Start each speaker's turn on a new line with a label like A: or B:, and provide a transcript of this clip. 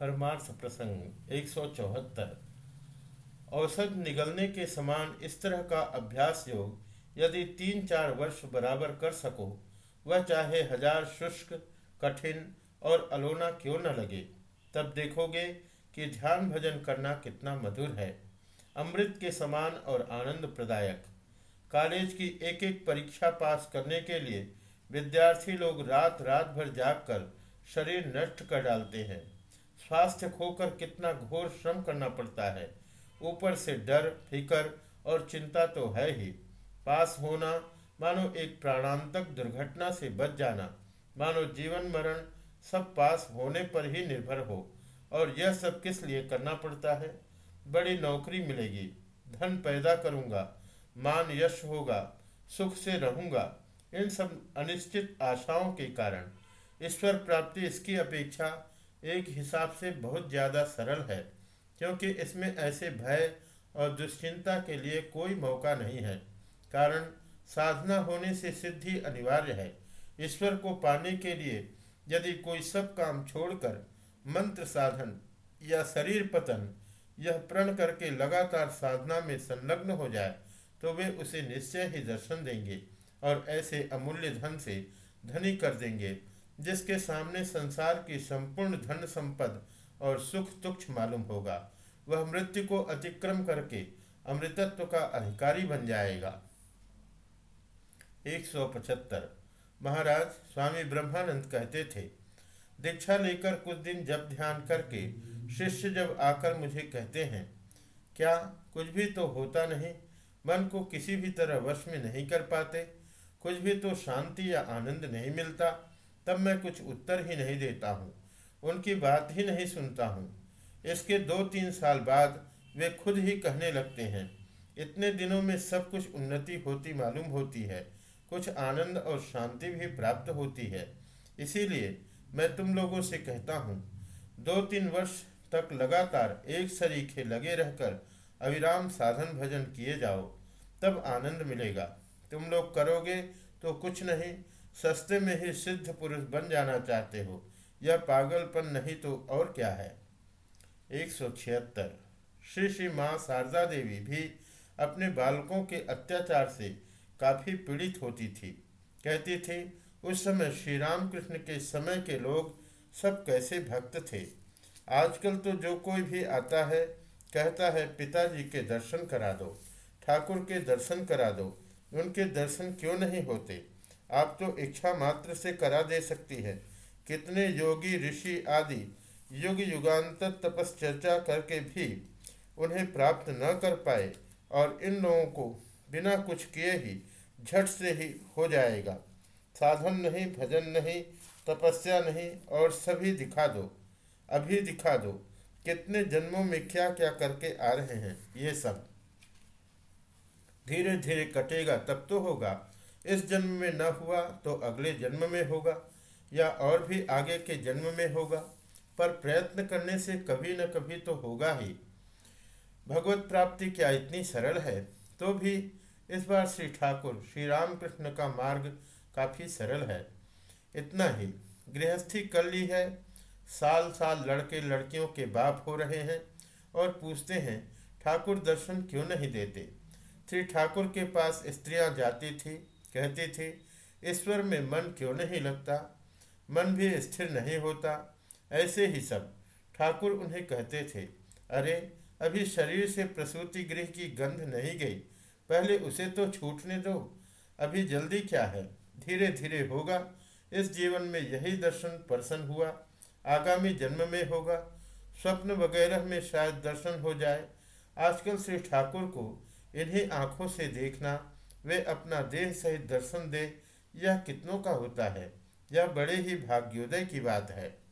A: परमार्थ प्रसंग एक सौ चौहत्तर। औसत निगलने के समान इस तरह का अभ्यास योग यदि तीन चार वर्ष बराबर कर सको, वह चाहे हज़ार शुष्क, कठिन और अलोना क्यों न लगे, तब देखोगे कि ध्यान भजन करना कितना मधुर है। अमृत के समान और आनंद प्रदायक कॉलेज की एक एक परीक्षा पास करने के लिए विद्यार्थी लोग रात रात भर जागकर शरीर नष्ट कर डालते हैं। स्वास्थ्य खोकर कितना घोर श्रम करना पड़ता है। ऊपर से डर, फिकर और चिंता तो है ही। पास होना, मानो एक प्राणांतक दुर्घटना से बच जाना, मानो जीवन मरण सब पास होने पर ही निर्भर हो, और यह सब किस लिए करना पड़ता है? बड़ी नौकरी मिलेगी, धन पैदा करूँगा, मान यश होगा, सुख से रहूँगा, इन सब अनिश्चित आशाओं के कारण। ईश्वर प्राप्ति इसकी अपेक्षा एक हिसाब से बहुत ज़्यादा सरल है, क्योंकि इसमें ऐसे भय और दुश्चिंता के लिए कोई मौका नहीं है। कारण, साधना होने से सिद्धि अनिवार्य है। ईश्वर को पाने के लिए यदि कोई सब काम छोड़कर मंत्र साधन या शरीर पतन यह प्रण करके लगातार साधना में संलग्न हो जाए तो वे उसे निश्चय ही दर्शन देंगे और ऐसे अमूल्य धन से धनी कर देंगे। जिसके सामने संसार की संपूर्ण धन संपद और सुख तुक्ष मालूम होगा, वह मृत्यु को अतिक्रम करके अमृतत्व का अधिकारी बन जाएगा। एक सौ पचहत्तर। महाराज स्वामी ब्रह्मानंद कहते थे, दीक्षा लेकर कुछ दिन जब ध्यान करके शिष्य जब आकर मुझे कहते हैं, क्या कुछ भी तो होता नहीं, मन को किसी भी तरह वश में नहीं कर पाते, कुछ भी तो शांति या आनंद नहीं मिलता तब मैं कुछ उत्तर ही नहीं देता हूँ, उनकी बात ही नहीं सुनता हूँ। इसके दो तीन साल बाद वे खुद ही कहने लगते हैं, इतने दिनों में सब कुछ उन्नति होती मालूम होती है, कुछ आनंद और शांति भी प्राप्त होती है। इसीलिए मैं तुम लोगों से कहता हूँ, दो तीन वर्ष तक लगातार एक सरीखे लगे रहकर अविराम साधन भजन किए जाओ, तब आनंद मिलेगा। तुम लोग करोगे तो कुछ नहीं सस्ते में ही सिद्ध पुरुष बन जाना चाहते हो। यह पागलपन नहीं तो और क्या है? एक सौ छिहत्तर। श्री श्री माँ शारदा देवी भी अपने बालकों के अत्याचार से काफ़ी पीड़ित होती थी। कहती थी, उस समय श्री राम कृष्ण के समय के लोग सब कैसे भक्त थे? आजकल तो जो कोई भी आता है, कहता है, पिताजी के दर्शन करा दो, ठाकुर के दर्शन करा दो। उनके दर्शन क्यों नहीं होते? आप तो इच्छा मात्र से करा दे सकती है। कितने योगी, ऋषि आदि युग युगांतर तपस्चर्चा करके भी उन्हें प्राप्त न कर पाए और इन लोगों को बिना कुछ किए ही झट से ही हो जाएगा। साधन नहीं, भजन नहीं, तपस्या नहीं और सभी दिखा दो, अभी दिखा दो, कितने जन्मों में क्या क्या करके आ रहे हैं, ये सब। धीरे धीरे कटेगा, तब तो होगा। इस जन्म में न हुआ तो अगले जन्म में होगा, या और भी आगे के जन्म में होगा, पर प्रयत्न करने से कभी न कभी तो होगा ही। भगवत प्राप्ति क्या इतनी सरल है? तो भी इस बार श्री ठाकुर श्री रामकृष्ण का मार्ग काफ़ी सरल है। इतना ही। गृहस्थी कर ली है। साल साल लड़के लड़कियों के बाप हो रहे हैं और पूछते हैं, ठाकुर दर्शन क्यों नहीं देते? श्री ठाकुर के पास स्त्रियाँ जाती थी। कहती थी, ईश्वर में मन क्यों नहीं लगता? मन भी स्थिर नहीं होता। ऐसे ही सब। ठाकुर उन्हें कहते थे, अरे, अभी शरीर से प्रसूति गृह की गंध नहीं गई। पहले उसे तो छूटने दो। अभी जल्दी क्या है? धीरे धीरे होगा। इस जीवन में यही दर्शन प्रसन्न हुआ। आगामी जन्म में होगा। स्वप्न वगैरह में शायद दर्शन हो जाए। आजकल श्री ठाकुर को इन्हीं आँखों से देखना वे अपना देह सहित दर्शन दे, यह कितनों का होता है? यह बड़े ही भाग्योदय की बात है।